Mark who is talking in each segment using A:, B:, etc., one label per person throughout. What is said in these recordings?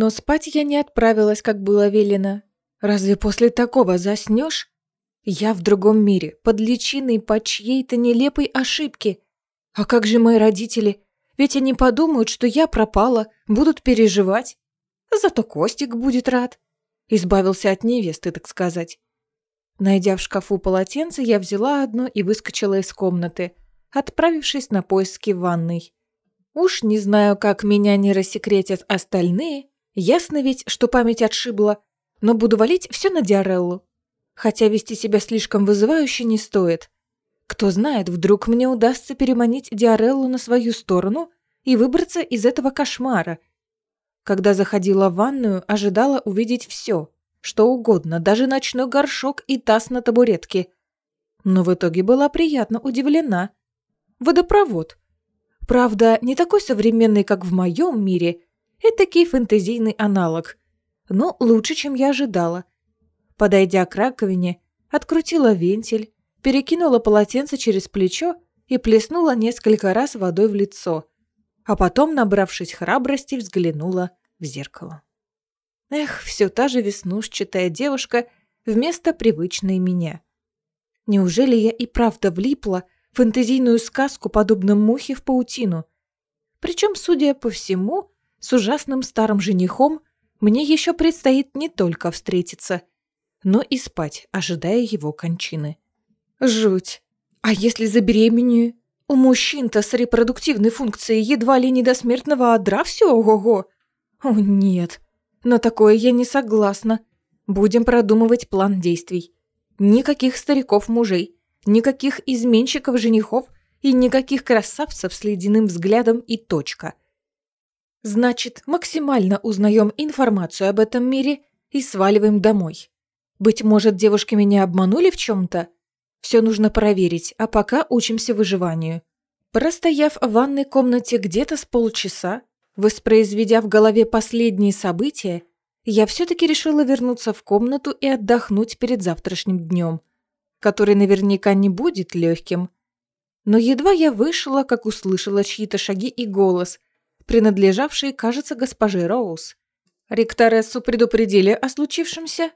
A: Но спать я не отправилась, как было велено. Разве после такого заснешь? Я в другом мире, под личиной по чьей-то нелепой ошибке. А как же мои родители? Ведь они подумают, что я пропала, будут переживать. Зато Костик будет рад. Избавился от невесты, так сказать. Найдя в шкафу полотенце, я взяла одно и выскочила из комнаты, отправившись на поиски ванной. Уж не знаю, как меня не рассекретят остальные, ясно ведь, что память отшибла, но буду валить все на Диареллу. Хотя вести себя слишком вызывающе не стоит. Кто знает, вдруг мне удастся переманить Диареллу на свою сторону и выбраться из этого кошмара – когда заходила в ванную, ожидала увидеть все, что угодно, даже ночной горшок и таз на табуретке. Но в итоге была приятно удивлена. Водопровод. Правда, не такой современный, как в моем мире. Этакий фэнтезийный аналог. Но лучше, чем я ожидала. Подойдя к раковине, открутила вентиль, перекинула полотенце через плечо и плеснула несколько раз водой в лицо а потом, набравшись храбрости, взглянула в зеркало. Эх, все та же веснушчатая девушка вместо привычной меня. Неужели я и правда влипла в фэнтезийную сказку, подобно мухе в паутину? Причем, судя по всему, с ужасным старым женихом мне еще предстоит не только встретиться, но и спать, ожидая его кончины. Жуть. А если забеременею? У мужчин-то с репродуктивной функцией едва ли не до смертного одра все ого-го. О, нет. На такое я не согласна. Будем продумывать план действий. Никаких стариков-мужей, никаких изменщиков-женихов и никаких красавцев с ледяным взглядом и точка. Значит, максимально узнаем информацию об этом мире и сваливаем домой. Быть может, девушки меня обманули в чем-то? Все нужно проверить, а пока учимся выживанию. Простояв в ванной комнате где-то с полчаса, воспроизведя в голове последние события, я все-таки решила вернуться в комнату и отдохнуть перед завтрашним днем, который наверняка не будет легким. Но едва я вышла, как услышала чьи-то шаги и голос, принадлежавший, кажется, госпоже Роуз. Ректорессу предупредили о случившемся?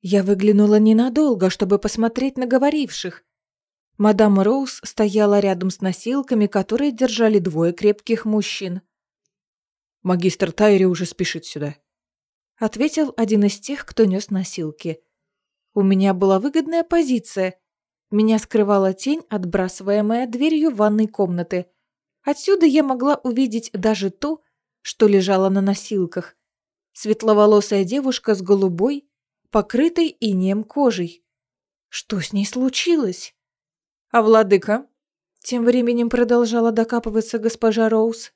A: Я выглянула ненадолго, чтобы посмотреть на говоривших. Мадам Роуз стояла рядом с носилками, которые держали двое крепких мужчин.
B: «Магистр Тайри уже спешит сюда», —
A: ответил один из тех, кто нес носилки. «У меня была выгодная позиция. Меня скрывала тень, отбрасываемая дверью ванной комнаты. Отсюда я могла увидеть даже то, что лежало на носилках. Светловолосая девушка с голубой, покрытой инеем кожей. Что с ней случилось? А владыка? Тем временем продолжала докапываться госпожа Роуз.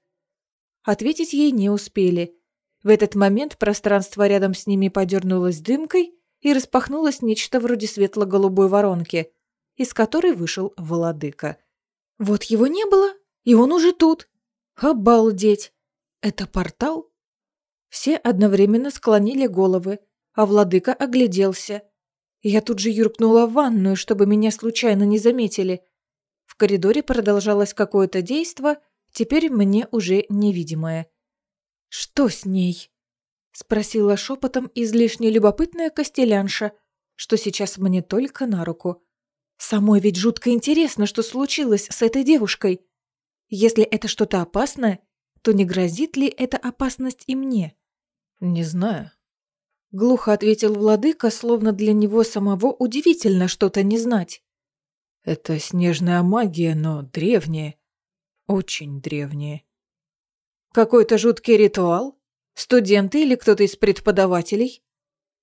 A: Ответить ей не успели. В этот момент пространство рядом с ними подернулось дымкой и распахнулось нечто вроде светло-голубой воронки, из которой вышел владыка. Вот его не было, и он уже тут. Обалдеть! Это портал? Все одновременно склонили головы, а владыка огляделся. Я тут же юркнула в ванную, чтобы меня случайно не заметили. В коридоре продолжалось какое-то действо, теперь мне уже невидимое. «Что с ней?» — спросила шепотом излишне любопытная костелянша, что сейчас мне только на руку. «Самой ведь жутко интересно, что случилось с этой девушкой. Если это что-то опасное, то не грозит ли эта опасность и мне?»
B: «Не знаю»,
A: Глухо ответил владыка, словно для него самого удивительно что-то не знать.
B: Это снежная магия, но древняя. Очень древняя.
A: Какой-то жуткий ритуал? Студенты или кто-то из преподавателей?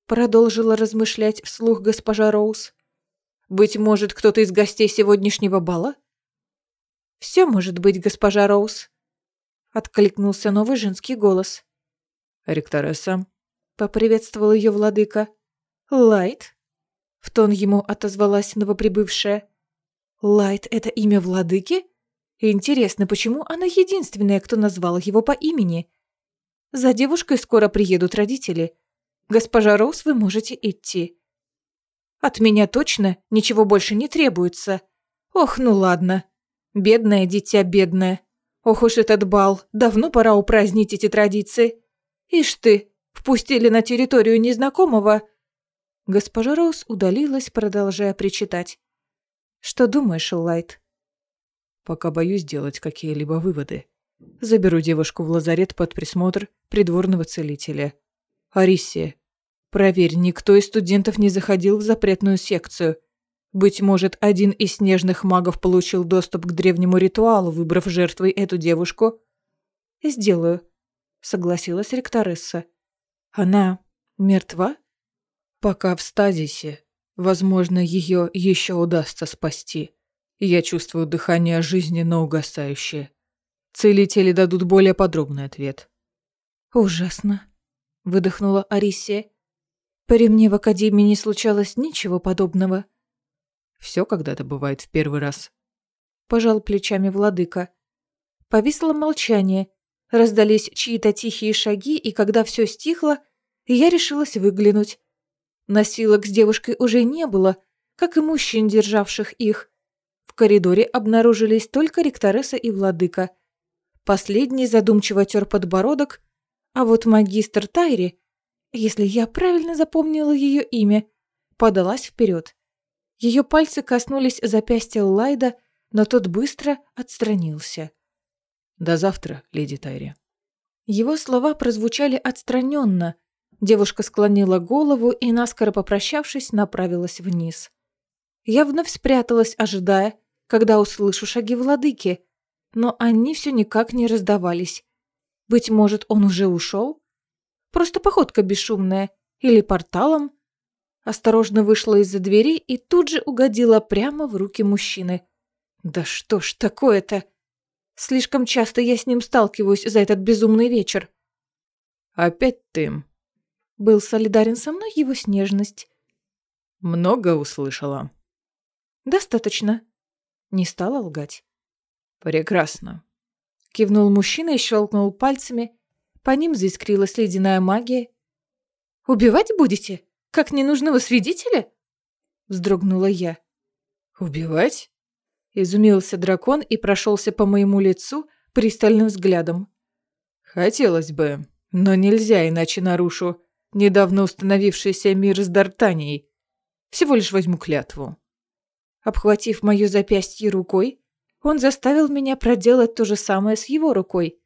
A: Продолжила размышлять вслух госпожа Роуз. Быть может, кто-то из гостей сегодняшнего бала? Все может быть, госпожа Роуз. Откликнулся новый женский голос.
B: Ректоресса, —
A: поприветствовал ее владыка. «Лайт?» — в тон ему отозвалась новоприбывшая. «Лайт — это имя владыки? Интересно, почему она единственная, кто назвал его по имени? За девушкой скоро приедут родители. Госпожа Роуз, вы можете идти». «От меня точно ничего больше не требуется. Ох, ну ладно. Бедное дитя, бедное. Ох уж этот бал, давно пора упразднить эти традиции». Ишь ты, впустили на территорию незнакомого. Госпожа Роуз удалилась, продолжая причитать. Что думаешь, Лайт?
B: Пока боюсь делать какие-либо выводы. Заберу девушку в лазарет под присмотр придворного целителя. Арисия, проверь, никто из студентов не заходил в запретную секцию. Быть может, один из снежных магов получил доступ к древнему ритуалу, выбрав жертвой эту девушку?
A: Сделаю, согласилась ректоресса. Она мертва?
B: Пока в стазисе. Возможно, ее еще удастся спасти. Я чувствую дыхание жизни, но угасающее. Целители дадут более подробный ответ.
A: Ужасно, выдохнула Арисия. При мне в академии не случалось ничего подобного.
B: Все когда-то бывает в первый раз.
A: Пожал плечами владыка. Повисло молчание. Раздались чьи-то тихие шаги, и когда все стихло, я решилась выглянуть. Носилок с девушкой уже не было, как и мужчин, державших их. В коридоре обнаружились только ректоресса и владыка. Последний задумчиво тер подбородок, а вот магистр Тайри, если я правильно запомнила ее имя, подалась вперед. Ее пальцы коснулись запястья Лайда, но тот быстро отстранился.
B: «До завтра, леди Тайри».
A: Его слова прозвучали отстраненно. Девушка склонила голову и, наскоро попрощавшись, направилась вниз. Я вновь спряталась, ожидая, когда услышу шаги владыки, но они все никак не раздавались. Быть может, он уже ушел? Просто походка бесшумная или порталом? Осторожно вышла из-за двери и тут же угодила прямо в руки мужчины. Да что ж такое-то? Слишком часто я с ним сталкиваюсь за этот безумный вечер.
B: Опять ты.
A: Был солидарен со мной его снежность.
B: Много услышала.
A: Достаточно. Не стала лгать.
B: Прекрасно.
A: Кивнул мужчина и щелкнул пальцами. По ним заискрилась ледяная магия. «Убивать будете?» Как ненужного свидетеля?» Вздрогнула я.
B: «Убивать?»
A: Изумился дракон и прошелся по моему лицу пристальным взглядом.
B: «Хотелось бы, но нельзя, иначе нарушу недавно установившийся мир с Дартанией. Всего лишь возьму клятву».
A: Обхватив мое запястье рукой, он заставил меня проделать то же самое с его рукой,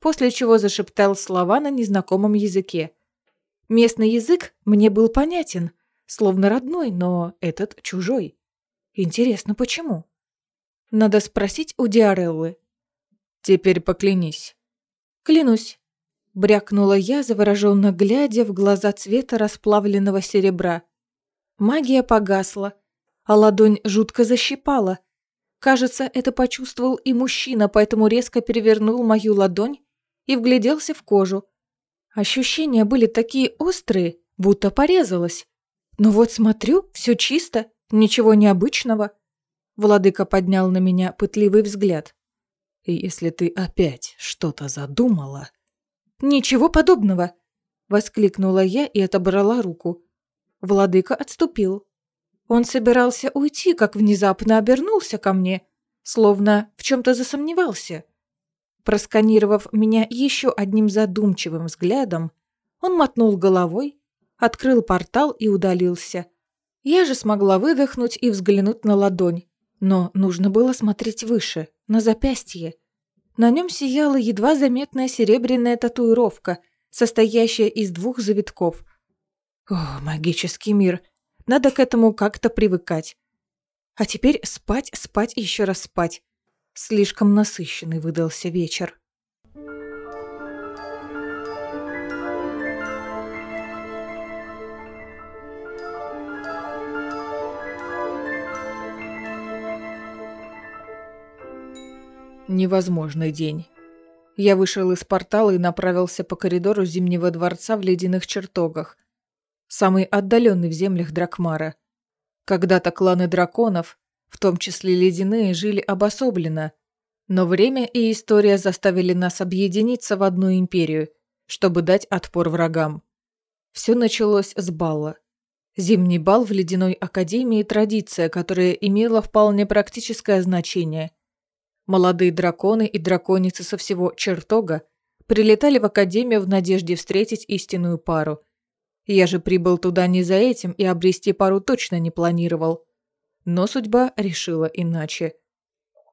A: после чего зашептал слова на незнакомом языке. Местный язык мне был понятен, словно родной, но этот чужой. Интересно, почему? Надо спросить у Диареллы.
B: Теперь поклянись.
A: Клянусь. Брякнула я, завороженно глядя в глаза цвета расплавленного серебра. Магия погасла, а ладонь жутко защипала. Кажется, это почувствовал и мужчина, поэтому резко перевернул мою ладонь и вгляделся в кожу. Ощущения были такие острые, будто порезалась. Но вот смотрю, все чисто, ничего необычного. Владыка поднял на меня пытливый взгляд.
B: И если ты опять что-то задумала...
A: Ничего подобного! Воскликнула я и отобрала руку. Владыка отступил. Он собирался уйти, как внезапно обернулся ко мне, словно в чем-то засомневался. Просканировав меня еще одним задумчивым взглядом, он мотнул головой, открыл портал и удалился. Я же смогла выдохнуть и взглянуть на ладонь, но нужно было смотреть выше, на запястье. На нем сияла едва заметная серебряная татуировка, состоящая из двух завитков. О, магический мир! Надо к этому как-то привыкать. А теперь спать, спать и еще раз спать. Слишком насыщенный выдался вечер.
B: Невозможный день. Я вышел из портала и направился по коридору Зимнего дворца в ледяных чертогах. Самый отдаленный в землях Дракмара. Когда-то кланы драконов в том числе ледяные, жили обособленно. Но время и история заставили нас объединиться в одну империю, чтобы дать отпор врагам. Все началось с бала. Зимний бал в ледяной академии – традиция, которая имела вполне практическое значение. Молодые драконы и драконицы со всего чертога прилетали в академию в надежде встретить истинную пару. Я же прибыл туда не за этим и обрести пару точно не планировал. Но судьба решила иначе.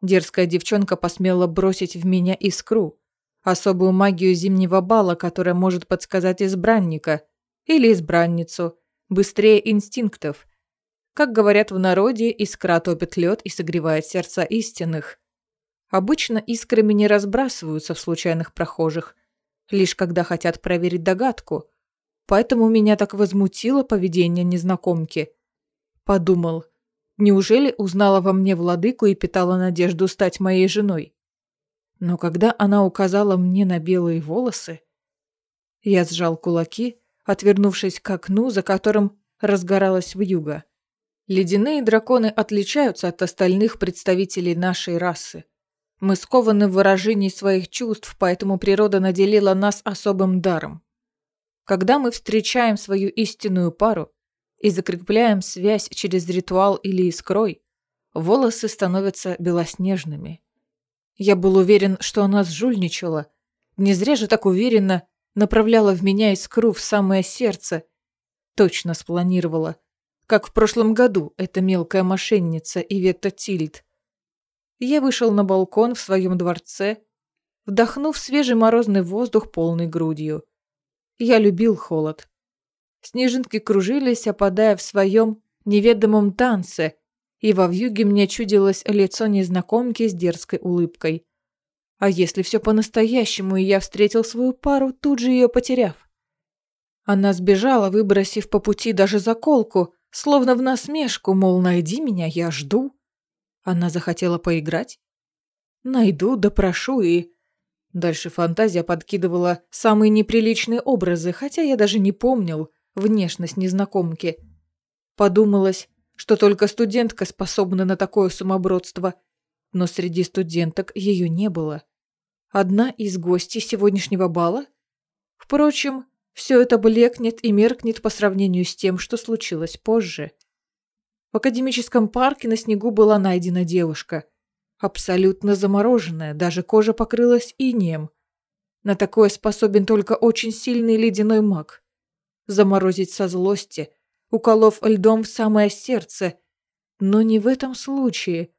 B: Дерзкая девчонка посмела бросить в меня искру, особую магию зимнего бала, которая может подсказать избранника или избранницу, быстрее инстинктов. Как говорят в народе, искра топит лед и согревает сердца истинных. Обычно искрами не разбрасываются в случайных прохожих, лишь когда хотят проверить догадку. Поэтому меня так возмутило поведение незнакомки. Подумал, неужели узнала во мне владыку и питала надежду стать моей женой? Но когда она указала мне на белые волосы, я сжал кулаки, отвернувшись к окну, за которым разгоралась вьюга. Ледяные драконы отличаются от остальных представителей нашей расы. Мы скованы в выражении своих чувств, поэтому природа наделила нас особым даром. Когда мы встречаем свою истинную пару и закрепляем связь через ритуал или искрой, волосы становятся белоснежными. Я был уверен, что она сжульничала. Не зря же так уверенно направляла в меня искру в самое сердце. Точно спланировала. Как в прошлом году эта мелкая мошенница Иветта Тильд. Я вышел на балкон в своем дворце, вдохнув свежий морозный воздух полной грудью. Я любил холод. Снежинки кружились, опадая в своем неведомом танце, и во вьюге мне чудилось лицо незнакомки с дерзкой улыбкой. А если все по-настоящему, и я встретил свою пару, тут же ее потеряв? Она сбежала, выбросив по пути даже заколку, словно в насмешку, мол, найди меня, я жду. Она захотела поиграть? Найду, допрошу и... Дальше фантазия подкидывала самые неприличные образы, хотя я даже не помнил внешность незнакомки. Подумалось, что только студентка способна на такое сумасбродство, но среди студенток ее не было. Одна из гостей сегодняшнего бала? Впрочем, все это блекнет и меркнет по сравнению с тем, что случилось позже. В академическом парке на снегу была найдена девушка. Абсолютно замороженная, даже кожа покрылась инеем. На такое способен только очень сильный ледяной маг. Заморозить со злости, уколов льдом в самое сердце. Но не в этом случае.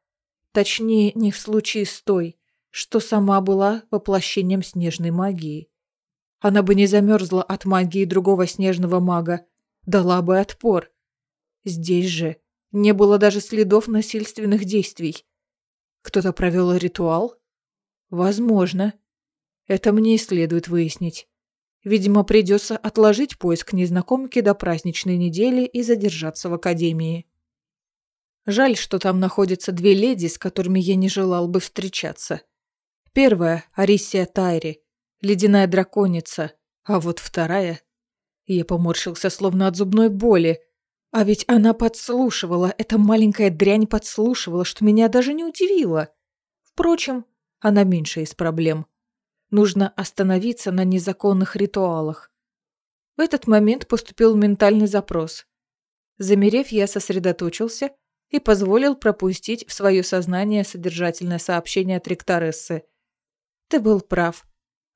B: Точнее, не в случае с той, что сама была воплощением снежной магии. Она бы не замерзла от магии другого снежного мага, дала бы отпор. Здесь же не было даже следов насильственных действий. Кто-то провел ритуал? Возможно. Это мне и следует выяснить. Видимо, придется отложить поиск незнакомки до праздничной недели и задержаться в академии. Жаль, что там находятся две леди, с которыми я не желал бы встречаться. Первая – Арисия Тайри, ледяная драконица, а вот вторая... Я поморщился словно от зубной боли, а ведь она подслушивала, эта маленькая дрянь подслушивала, что меня даже не удивило. Впрочем, она меньше из проблем. Нужно остановиться на незаконных ритуалах. В этот момент поступил ментальный запрос. Замерев, я сосредоточился и позволил пропустить в свое сознание содержательное сообщение от ректорессы. Ты был прав.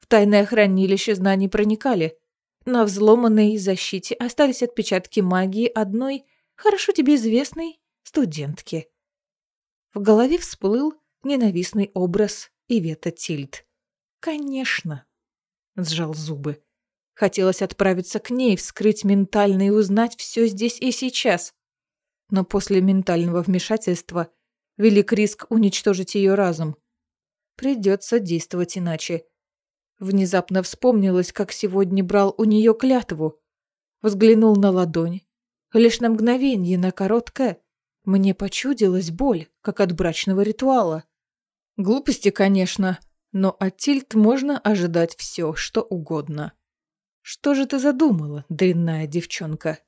B: В тайное хранилище знаний проникали. На взломанной защите остались отпечатки магии одной, хорошо тебе известной, студентки. В голове всплыл ненавистный образ Ивета Тильд. «Конечно!» — сжал зубы. Хотелось отправиться к ней, вскрыть ментально и узнать все здесь и сейчас. Но после ментального вмешательства велик риск уничтожить ее разум. Придется действовать иначе. Внезапно вспомнилось, как сегодня брал у нее клятву. Взглянул на ладонь. Лишь на мгновение, на короткое. Мне почудилась боль, как от брачного ритуала. Глупости, конечно, но от Тильт можно ожидать все, что угодно. Что же ты задумала, дрянная девчонка?